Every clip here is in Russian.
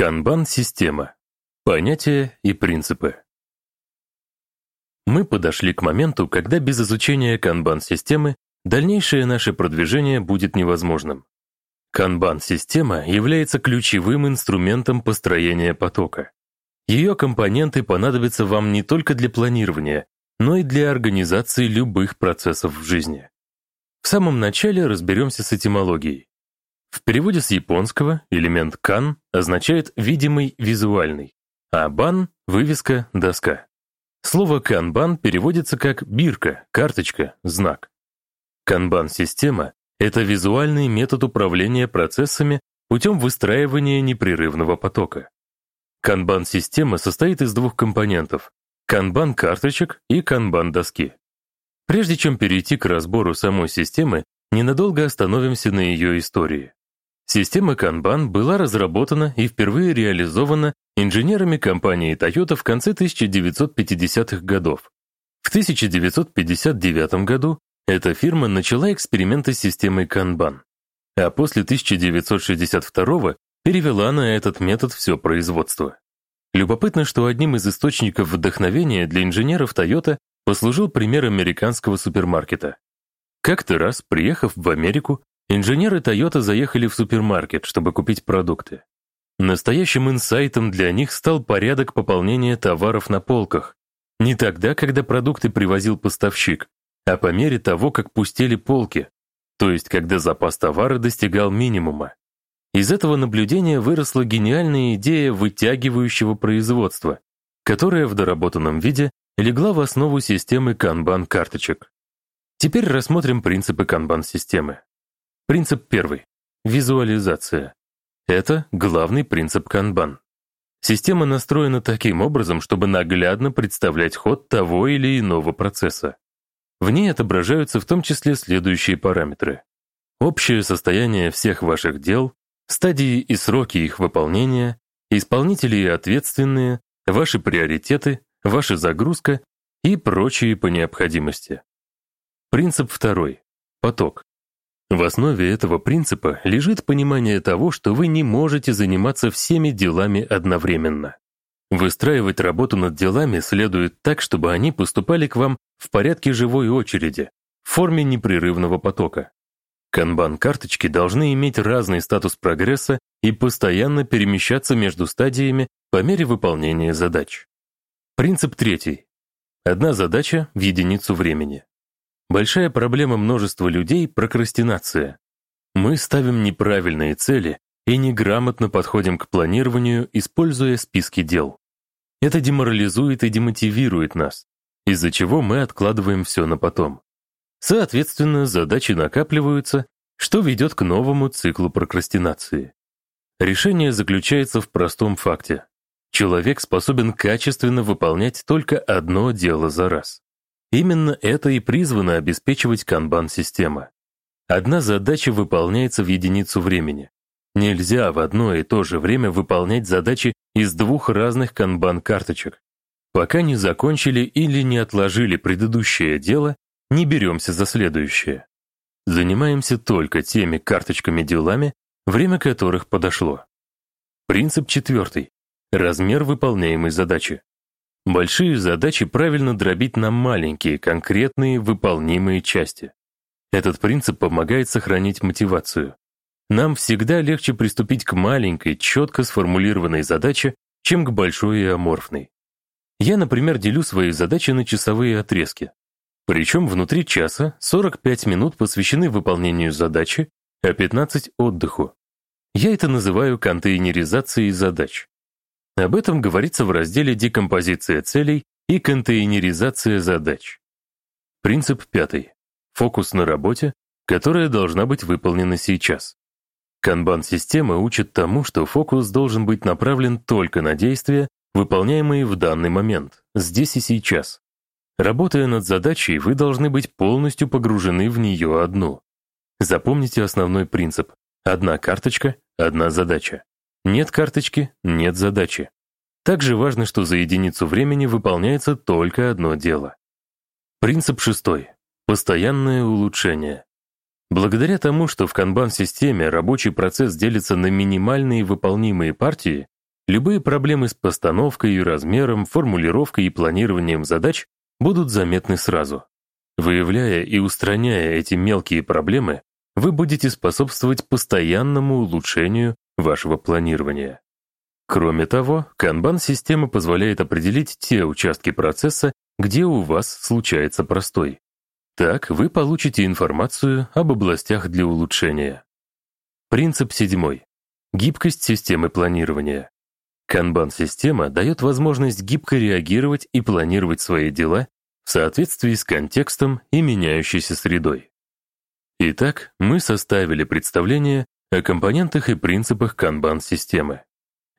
Канбан-система. Понятия и принципы. Мы подошли к моменту, когда без изучения канбан-системы дальнейшее наше продвижение будет невозможным. Канбан-система является ключевым инструментом построения потока. Ее компоненты понадобятся вам не только для планирования, но и для организации любых процессов в жизни. В самом начале разберемся с этимологией. В переводе с японского элемент «кан» означает «видимый, визуальный», а «бан» — вывеска, доска. Слово «канбан» переводится как «бирка», «карточка», «знак». Канбан-система — это визуальный метод управления процессами путем выстраивания непрерывного потока. Канбан-система состоит из двух компонентов — канбан-карточек и канбан-доски. Прежде чем перейти к разбору самой системы, ненадолго остановимся на ее истории. Система Kanban была разработана и впервые реализована инженерами компании Toyota в конце 1950-х годов. В 1959 году эта фирма начала эксперименты с системой Kanban, а после 1962 перевела на этот метод все производство. Любопытно, что одним из источников вдохновения для инженеров Toyota послужил пример американского супермаркета. Как-то раз, приехав в Америку, Инженеры Toyota заехали в супермаркет, чтобы купить продукты. Настоящим инсайтом для них стал порядок пополнения товаров на полках. Не тогда, когда продукты привозил поставщик, а по мере того, как пустели полки, то есть когда запас товара достигал минимума. Из этого наблюдения выросла гениальная идея вытягивающего производства, которая в доработанном виде легла в основу системы канбан-карточек. Теперь рассмотрим принципы канбан-системы. Принцип первый. Визуализация. Это главный принцип канбан. Система настроена таким образом, чтобы наглядно представлять ход того или иного процесса. В ней отображаются в том числе следующие параметры. Общее состояние всех ваших дел, стадии и сроки их выполнения, исполнители и ответственные, ваши приоритеты, ваша загрузка и прочие по необходимости. Принцип второй. Поток. В основе этого принципа лежит понимание того, что вы не можете заниматься всеми делами одновременно. Выстраивать работу над делами следует так, чтобы они поступали к вам в порядке живой очереди, в форме непрерывного потока. Канбан-карточки должны иметь разный статус прогресса и постоянно перемещаться между стадиями по мере выполнения задач. Принцип третий. Одна задача в единицу времени. Большая проблема множества людей – прокрастинация. Мы ставим неправильные цели и неграмотно подходим к планированию, используя списки дел. Это деморализует и демотивирует нас, из-за чего мы откладываем все на потом. Соответственно, задачи накапливаются, что ведет к новому циклу прокрастинации. Решение заключается в простом факте. Человек способен качественно выполнять только одно дело за раз. Именно это и призвано обеспечивать канбан-система. Одна задача выполняется в единицу времени. Нельзя в одно и то же время выполнять задачи из двух разных канбан-карточек. Пока не закончили или не отложили предыдущее дело, не беремся за следующее. Занимаемся только теми карточками-делами, время которых подошло. Принцип четвертый. Размер выполняемой задачи. Большие задачи правильно дробить на маленькие, конкретные, выполнимые части. Этот принцип помогает сохранить мотивацию. Нам всегда легче приступить к маленькой, четко сформулированной задаче, чем к большой и аморфной. Я, например, делю свои задачи на часовые отрезки. Причем внутри часа 45 минут посвящены выполнению задачи, а 15 — отдыху. Я это называю контейнеризацией задач. Об этом говорится в разделе «Декомпозиция целей и контейнеризация задач». Принцип пятый. Фокус на работе, которая должна быть выполнена сейчас. Канбан-система учит тому, что фокус должен быть направлен только на действия, выполняемые в данный момент, здесь и сейчас. Работая над задачей, вы должны быть полностью погружены в нее одну. Запомните основной принцип. Одна карточка, одна задача. Нет карточки — нет задачи. Также важно, что за единицу времени выполняется только одно дело. Принцип шестой. Постоянное улучшение. Благодаря тому, что в канбан-системе рабочий процесс делится на минимальные выполнимые партии, любые проблемы с постановкой, размером, формулировкой и планированием задач будут заметны сразу. Выявляя и устраняя эти мелкие проблемы, вы будете способствовать постоянному улучшению вашего планирования. Кроме того, канбан-система позволяет определить те участки процесса, где у вас случается простой. Так вы получите информацию об областях для улучшения. Принцип седьмой. Гибкость системы планирования. Канбан-система дает возможность гибко реагировать и планировать свои дела в соответствии с контекстом и меняющейся средой. Итак, мы составили представление о компонентах и принципах канбан-системы.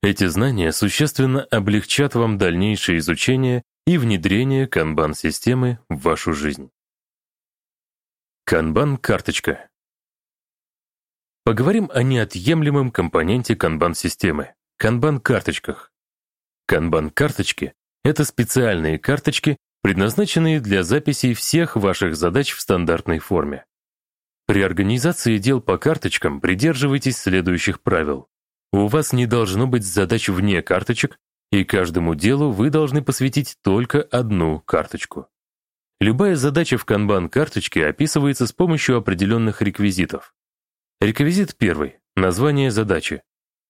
Эти знания существенно облегчат вам дальнейшее изучение и внедрение канбан-системы в вашу жизнь. Канбан-карточка. Поговорим о неотъемлемом компоненте канбан-системы – канбан-карточках. Канбан-карточки – это специальные карточки, предназначенные для записи всех ваших задач в стандартной форме. При организации дел по карточкам придерживайтесь следующих правил. У вас не должно быть задач вне карточек, и каждому делу вы должны посвятить только одну карточку. Любая задача в канбан-карточке описывается с помощью определенных реквизитов. Реквизит первый – название задачи.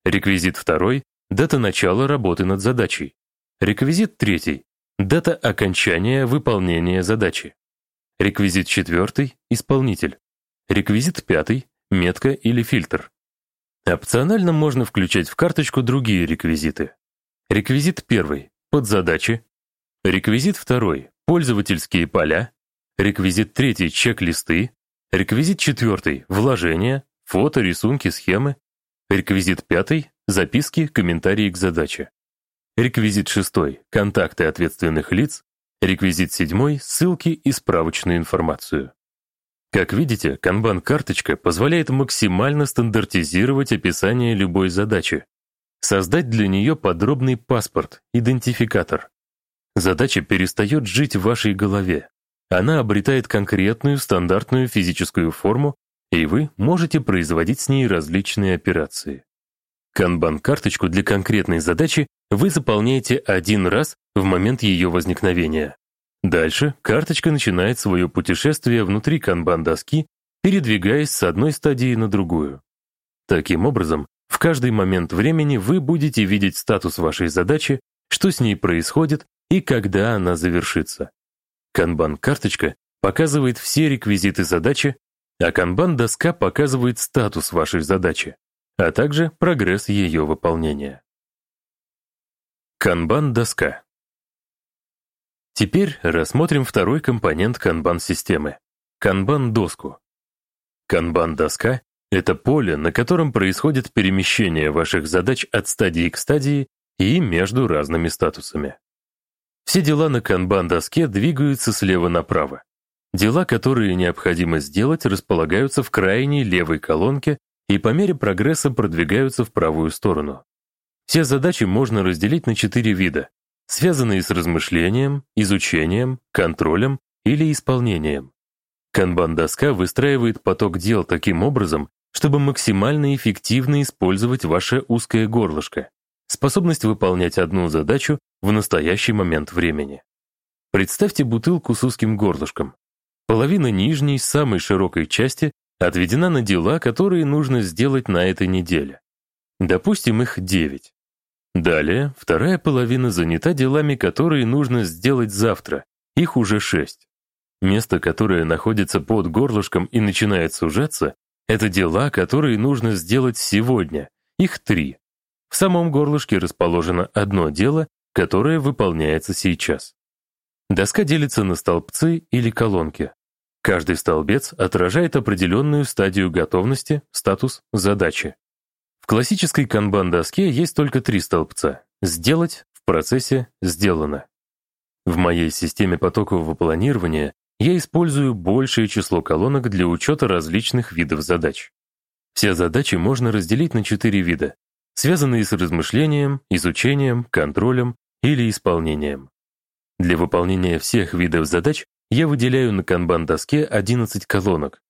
Реквизит второй – дата начала работы над задачей. Реквизит третий – дата окончания выполнения задачи. Реквизит четвертый – исполнитель. Реквизит пятый – метка или фильтр. Опционально можно включать в карточку другие реквизиты. Реквизит первый – подзадачи. Реквизит второй – пользовательские поля. Реквизит третий – чек-листы. Реквизит четвертый – вложения, фото, рисунки, схемы. Реквизит пятый – записки, комментарии к задаче. Реквизит шестой – контакты ответственных лиц. Реквизит седьмой – ссылки и справочную информацию. Как видите, канбан-карточка позволяет максимально стандартизировать описание любой задачи, создать для нее подробный паспорт, идентификатор. Задача перестает жить в вашей голове. Она обретает конкретную стандартную физическую форму, и вы можете производить с ней различные операции. Канбан-карточку для конкретной задачи вы заполняете один раз в момент ее возникновения. Дальше карточка начинает свое путешествие внутри канбан-доски, передвигаясь с одной стадии на другую. Таким образом, в каждый момент времени вы будете видеть статус вашей задачи, что с ней происходит и когда она завершится. Канбан-карточка показывает все реквизиты задачи, а канбан-доска показывает статус вашей задачи, а также прогресс ее выполнения. Канбан-доска Теперь рассмотрим второй компонент канбан-системы – канбан-доску. Канбан-доска – это поле, на котором происходит перемещение ваших задач от стадии к стадии и между разными статусами. Все дела на канбан-доске двигаются слева направо. Дела, которые необходимо сделать, располагаются в крайней левой колонке и по мере прогресса продвигаются в правую сторону. Все задачи можно разделить на четыре вида связанные с размышлением, изучением, контролем или исполнением. Канбан-доска выстраивает поток дел таким образом, чтобы максимально эффективно использовать ваше узкое горлышко, способность выполнять одну задачу в настоящий момент времени. Представьте бутылку с узким горлышком. Половина нижней, самой широкой части отведена на дела, которые нужно сделать на этой неделе. Допустим, их 9. Далее, вторая половина занята делами, которые нужно сделать завтра. Их уже шесть. Место, которое находится под горлышком и начинает сужаться, это дела, которые нужно сделать сегодня. Их три. В самом горлышке расположено одно дело, которое выполняется сейчас. Доска делится на столбцы или колонки. Каждый столбец отражает определенную стадию готовности, статус, задачи. Классической канбан-доске есть только три столбца «Сделать», «В процессе», «Сделано». В моей системе потокового планирования я использую большее число колонок для учета различных видов задач. Все задачи можно разделить на четыре вида, связанные с размышлением, изучением, контролем или исполнением. Для выполнения всех видов задач я выделяю на канбан-доске 11 колонок.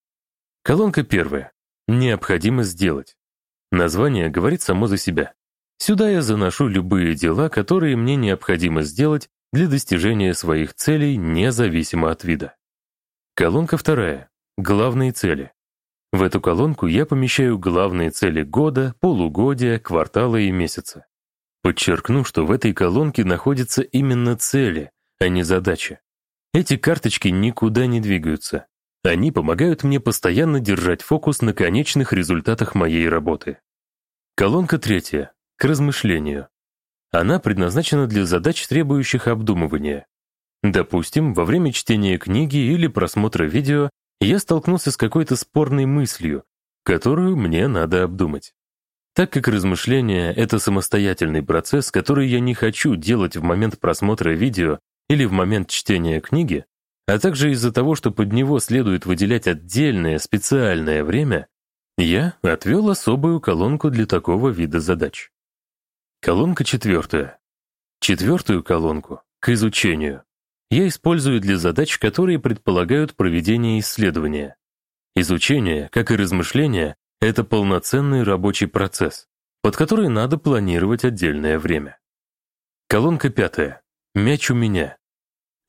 Колонка первая. Необходимо сделать. Название говорит само за себя. Сюда я заношу любые дела, которые мне необходимо сделать для достижения своих целей независимо от вида. Колонка вторая. Главные цели. В эту колонку я помещаю главные цели года, полугодия, квартала и месяца. Подчеркну, что в этой колонке находятся именно цели, а не задачи. Эти карточки никуда не двигаются. Они помогают мне постоянно держать фокус на конечных результатах моей работы. Колонка третья. К размышлению. Она предназначена для задач, требующих обдумывания. Допустим, во время чтения книги или просмотра видео я столкнулся с какой-то спорной мыслью, которую мне надо обдумать. Так как размышление — это самостоятельный процесс, который я не хочу делать в момент просмотра видео или в момент чтения книги, а также из-за того, что под него следует выделять отдельное специальное время, я отвел особую колонку для такого вида задач. Колонка четвертая. Четвертую колонку, к изучению, я использую для задач, которые предполагают проведение исследования. Изучение, как и размышление, это полноценный рабочий процесс, под который надо планировать отдельное время. Колонка пятая. Мяч у меня.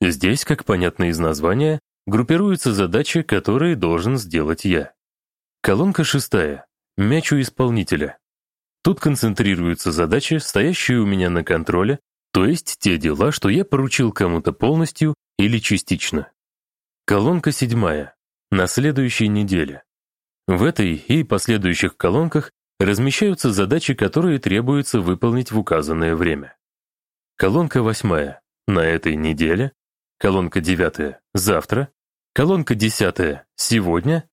Здесь, как понятно из названия, группируются задачи, которые должен сделать я. Колонка шестая. Мяч у исполнителя. Тут концентрируются задачи, стоящие у меня на контроле, то есть те дела, что я поручил кому-то полностью или частично. Колонка седьмая. На следующей неделе. В этой и последующих колонках размещаются задачи, которые требуется выполнить в указанное время. Колонка восьмая. На этой неделе. Колонка девятая. Завтра. Колонка десятая. Сегодня.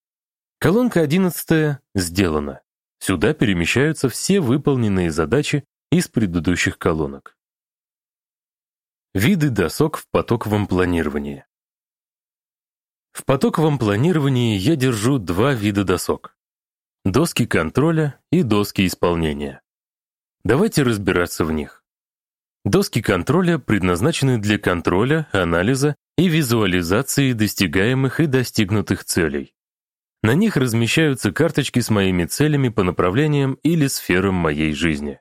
Колонка одиннадцатая. Сделано. Сюда перемещаются все выполненные задачи из предыдущих колонок. Виды досок в потоковом планировании. В потоковом планировании я держу два вида досок. Доски контроля и доски исполнения. Давайте разбираться в них. Доски контроля предназначены для контроля, анализа и визуализации достигаемых и достигнутых целей. На них размещаются карточки с моими целями по направлениям или сферам моей жизни.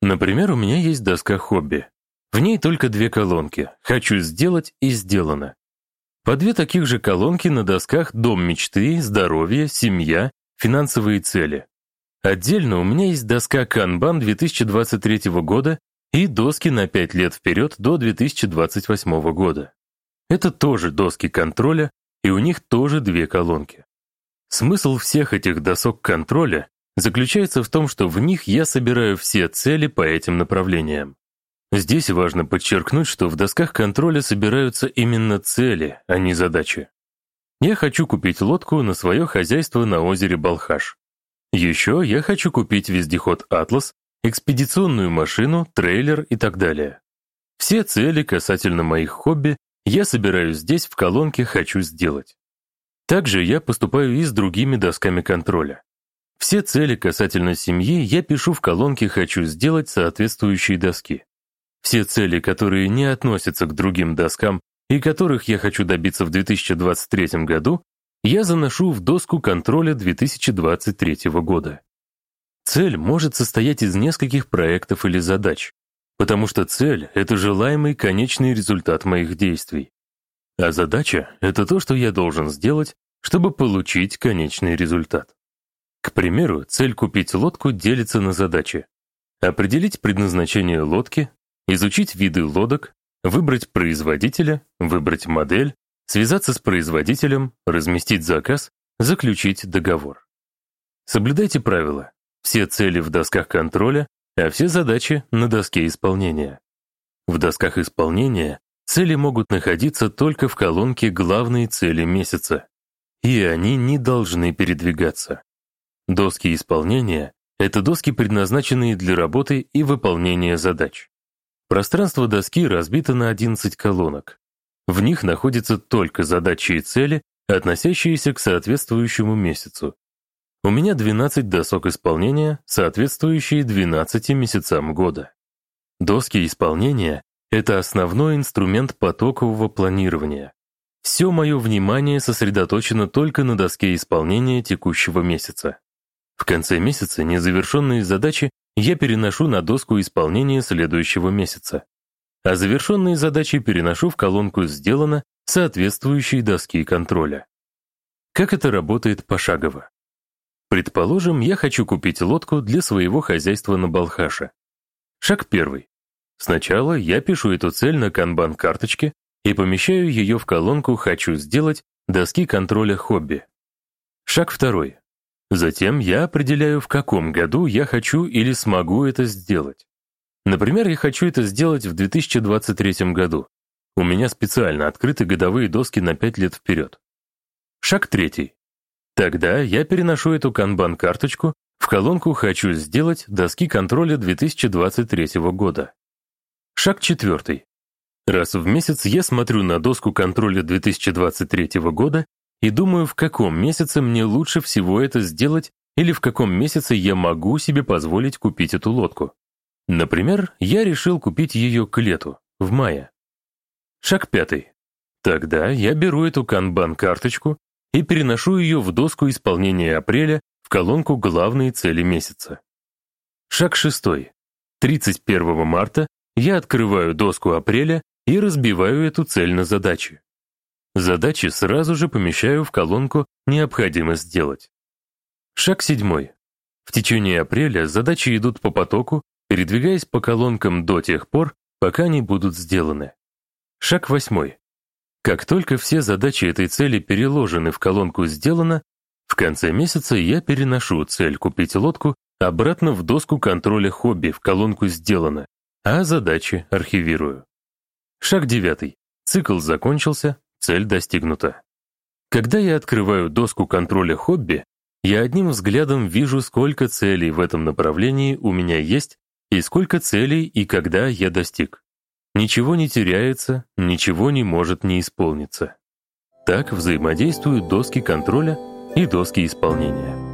Например, у меня есть доска хобби. В ней только две колонки «Хочу сделать» и «Сделано». По две таких же колонки на досках «Дом мечты», «Здоровье», «Семья», «Финансовые цели». Отдельно у меня есть доска Kanban 2023 года и доски на 5 лет вперед до 2028 года. Это тоже доски контроля, и у них тоже две колонки. Смысл всех этих досок контроля заключается в том, что в них я собираю все цели по этим направлениям. Здесь важно подчеркнуть, что в досках контроля собираются именно цели, а не задачи. Я хочу купить лодку на свое хозяйство на озере Балхаш. Еще я хочу купить вездеход «Атлас», экспедиционную машину, трейлер и так далее. Все цели касательно моих хобби я собираю здесь в колонке «Хочу сделать». Также я поступаю и с другими досками контроля. Все цели касательно семьи я пишу в колонке «Хочу сделать» соответствующие доски. Все цели, которые не относятся к другим доскам и которых я хочу добиться в 2023 году, я заношу в доску контроля 2023 года. Цель может состоять из нескольких проектов или задач, потому что цель — это желаемый конечный результат моих действий. А задача — это то, что я должен сделать, чтобы получить конечный результат. К примеру, цель купить лодку делится на задачи. Определить предназначение лодки, изучить виды лодок, выбрать производителя, выбрать модель, связаться с производителем, разместить заказ, заключить договор. Соблюдайте правила. Все цели в досках контроля, а все задачи на доске исполнения. В досках исполнения цели могут находиться только в колонке «Главные цели месяца», и они не должны передвигаться. Доски исполнения — это доски, предназначенные для работы и выполнения задач. Пространство доски разбито на 11 колонок. В них находятся только задачи и цели, относящиеся к соответствующему месяцу. У меня 12 досок исполнения, соответствующие 12 месяцам года. Доски исполнения — это основной инструмент потокового планирования. Все мое внимание сосредоточено только на доске исполнения текущего месяца. В конце месяца незавершенные задачи я переношу на доску исполнения следующего месяца, а завершенные задачи переношу в колонку «Сделано» соответствующей доски контроля. Как это работает пошагово? Предположим, я хочу купить лодку для своего хозяйства на Балхаше. Шаг первый. Сначала я пишу эту цель на канбан-карточке и помещаю ее в колонку «Хочу сделать» доски контроля «Хобби». Шаг второй. Затем я определяю, в каком году я хочу или смогу это сделать. Например, я хочу это сделать в 2023 году. У меня специально открыты годовые доски на 5 лет вперед. Шаг третий. Тогда я переношу эту канбан-карточку в колонку «Хочу сделать» доски контроля 2023 года. Шаг четвертый. Раз в месяц я смотрю на доску контроля 2023 года и думаю, в каком месяце мне лучше всего это сделать или в каком месяце я могу себе позволить купить эту лодку. Например, я решил купить ее к лету, в мае. Шаг пятый. Тогда я беру эту канбан-карточку и переношу ее в доску исполнения апреля в колонку «Главные цели месяца». Шаг шестой. 31 марта я открываю доску апреля и разбиваю эту цель на задачи. Задачи сразу же помещаю в колонку «Необходимо сделать». Шаг седьмой. В течение апреля задачи идут по потоку, передвигаясь по колонкам до тех пор, пока они будут сделаны. Шаг восьмой. Как только все задачи этой цели переложены в колонку «Сделано», в конце месяца я переношу цель купить лодку обратно в доску контроля хобби в колонку «Сделано», а задачи архивирую. Шаг девятый. Цикл закончился, цель достигнута. Когда я открываю доску контроля хобби, я одним взглядом вижу, сколько целей в этом направлении у меня есть и сколько целей и когда я достиг. Ничего не теряется, ничего не может не исполниться. Так взаимодействуют доски контроля и доски исполнения.